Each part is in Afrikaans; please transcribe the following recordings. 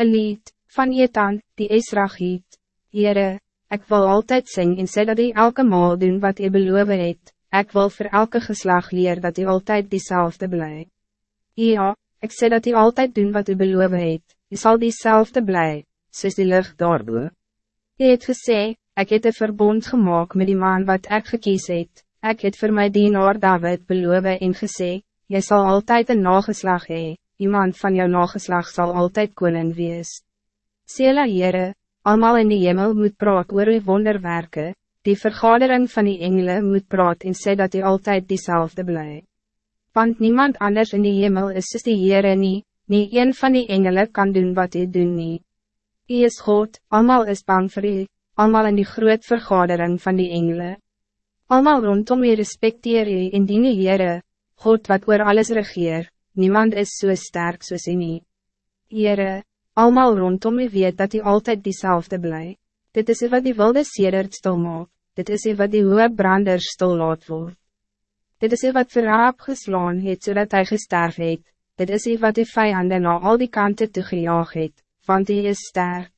Een lied, van Etan, die Esrachiet. Heere, ik wil altijd zingen en sê dat hij elke maal doen wat hij beloof het. Ik wil voor elke geslag leer dat hij altijd diezelfde blij. Ja, ik sê dat hij altijd doen wat hij beloof het. Hij zal diezelfde blij, soos die lucht daarboe. Hy het gesê, ik het een verbond gemaakt met die man wat ik gekies het. Ik het voor my dienaar David beloof en gesê, jy zal altijd een nageslag hee, iemand van jou nageslag zal altijd koning wees. Sela Heere, allemaal in die hemel moet praat oor uw wonderwerke, die vergadering van die engelen moet praat en sê dat hij altijd diezelfde blij. Want niemand anders in die hemel is soos die Heere nie, nie een van die engelen kan doen wat hij doen nie. Hy is God, allemaal is bang voor u, allemaal in die groot vergadering van die engelen. Allemaal rondom u respecteer u in die Heere, God wat oor alles regeer, niemand is so sterk soos hy nie. Heere, allemaal rondom u weet dat u altijd diezelfde blij. Dit is wat die wilde sedert stil maak, dit is wat die hoge branders stil laat word. Dit is wat verraap geslaan het zodat hij gesterf het, dit is wat die vijanden na al die kanten toegejaag het, want hij is sterk.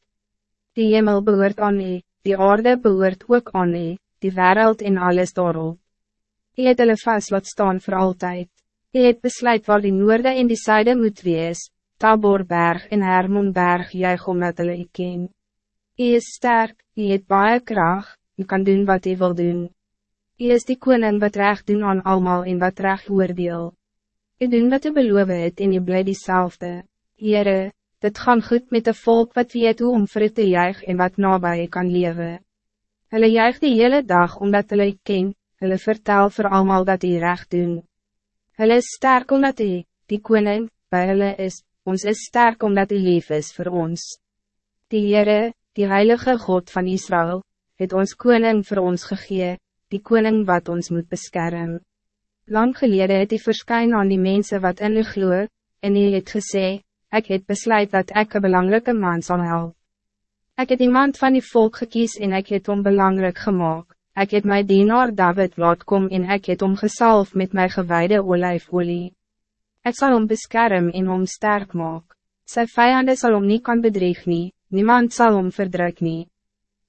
Die hemel behoort aan u, die aarde behoort ook aan u, die wereld en alles daarop. Hy het hulle vast laat staan voor altijd. Hy het besluit waar die noorde en die zuiden moet wees, Taborberg en Hermonberg juig omdat hulle u ken. Hy is sterk, hy het baie kracht, hy kan doen wat hij wil doen. Hy is die koning wat recht doen aan allemaal en wat recht oordeel. Hy doen wat hy beloof het en hy bly diezelfde. Heere, dit gaan goed met de volk wat weet hoe om vir te juig en wat nabij kan leven. Hulle juig die hele dag omdat hulle ken, hulle vertel voor allemaal dat hij recht doen. Hulle is sterk omdat hij, die koning, bij hulle is, ons is sterk omdat hij lief is voor ons. Die Heere, die heilige God van Israël, het ons koning voor ons gegee, die koning wat ons moet beschermen. Lang geleden het hij verskyn aan die mensen wat in u gloe, en hij het gesê, ik het besluit dat ik een belangrijke man zal helpen. Ik het iemand van die volk gekies en ik het om belangrijk gemaakt. Ik het my dienaar David laat kom en ik het om gesalf met mijn gewijde olijfolie. Ik zal hem beschermen en om sterk maak. Sy vijanden zal hem niet kan bedreig nie, niemand zal hem verdruk nie.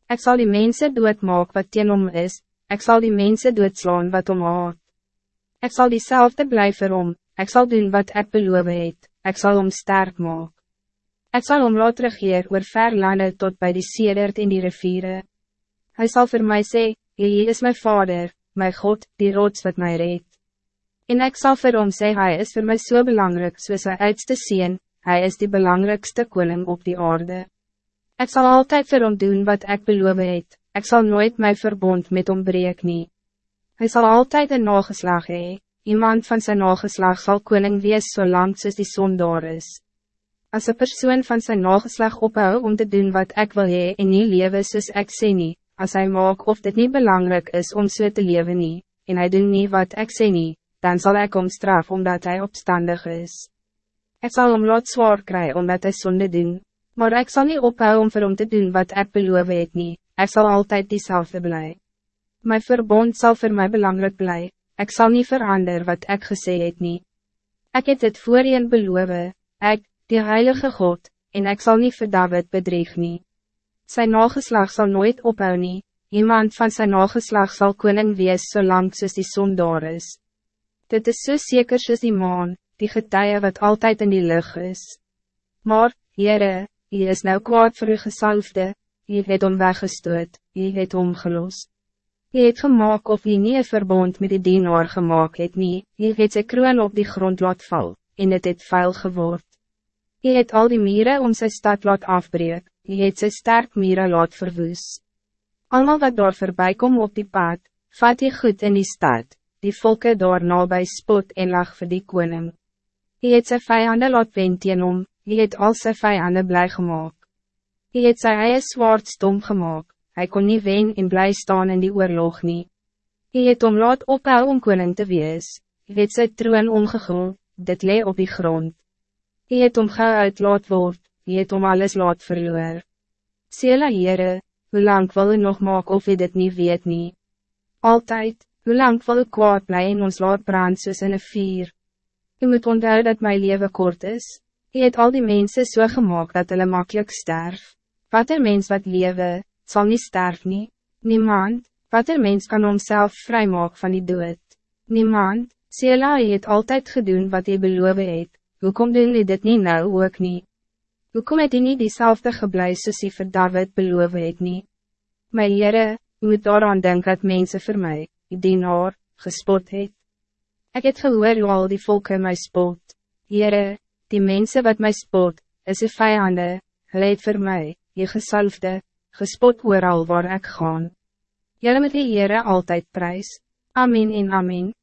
Ik zal die mensen doet maak wat teen hom is, ik zal die mensen doodslaan wat om haat. Ik zal diezelfde blijven om, ik zal doen wat ik beloof het, ik zal hem sterk maak. Ik zal hem laat regeer oor ver lande tot bij die sedert in die riviere. Hij zal voor mij zeggen, Hy is mijn vader, mijn God, die rots wat mij reed. En ik zal vir hom sê, hy is voor mij zo so belangrijk, soos hy uitste sien, hy is die belangrijkste koning op die aarde. Ik zal altijd voor hom doen wat ik beloof het, ik zal nooit mijn verbond met hom breek nie. Hy sal altijd een nageslag hee, iemand van zijn nageslag zal koning wees zolang soos die zon daar is. Als een persoon van zijn nageslag ophou om te doen wat ik wil hee en nie lewe soos ek sê nie, als hij maak of dit niet belangrijk is om so te leven nie, en hij doet niet wat ik zeg niet, dan zal ik hem straf omdat hij opstandig is. Ik zal hem laat zwaar krijgen omdat hij zonde doen, maar ik zal niet ophouden om voor hem te doen wat ik beloof het niet, ik zal altijd diezelfde blij. Mijn verbond zal voor mij belangrijk blij, ik zal niet veranderen wat ik gezegd het niet. Ik heb het voor je beloof, ik, die heilige God, en ik zal niet voor David bedreig niet. Zijn nageslag zal nooit ophou nie, iemand van zijn nageslag zal koning wees zolang so soos die zon daar is. Dit is so zeker soos die maan, die getuie wat altijd in die lucht is. Maar, Heere, hy is nou kwaad vir u gesalfde, hy het om weggestoot, hy het omgelos. Hy het gemaakt of hy nie een verbond met die dienaar gemaakt het nie, hy het sy kroon op die grond laat val, en het het vuil geword. Hy het al die mieren om zijn stad laat afbreek, hy het sy sterk mire laat verwoes. Almal wat daar voorbij kom op die pad, vat hy goed in die stad, die volke daar nabij spot en lag vir die koning. Hy het sy vijanden laat wen teen om, hy het al sy vijanden blij gemaakt. Hy het sy eie zwaard stom gemaakt, hy kon niet wen en blij staan in die oorlog nie. Hy het om laat ophou om koning te wees, hy het sy troon omgegul, dit lee op die grond. Hy het om gauw uit laat word, je het om alles laat verloor. Sela Heere, hoe lang wil u nog maak of u dit niet weet nie? Altijd, hoe lang wil u kwaad bly en ons laat brand soos in een vier? U moet onthou dat mijn leven kort is. Je het al die mensen so gemaakt dat hulle makkelijk sterf. Wat er mens wat lewe, zal niet sterf nie. Niemand, wat er mens kan homself vrijmaak van die dood. Niemand, Sela het altijd gedaan wat hij beloof het, hoekom doen jy dit nie nou ook nie? Hoekom het hy nie diezelfde gebleis soos hy vir David beloof het nie? My Heere, moet daaraan denken dat mensen voor mij, die dienaar, gespot het. Ik het gehoor hoe al die volken mij spot. Heere, die mensen wat mij spot, is een vijanden, leid voor mij, je gesalfde, gespot ooral waar ik gaan. Jelle met die Heere altijd prijs. Amen en amen.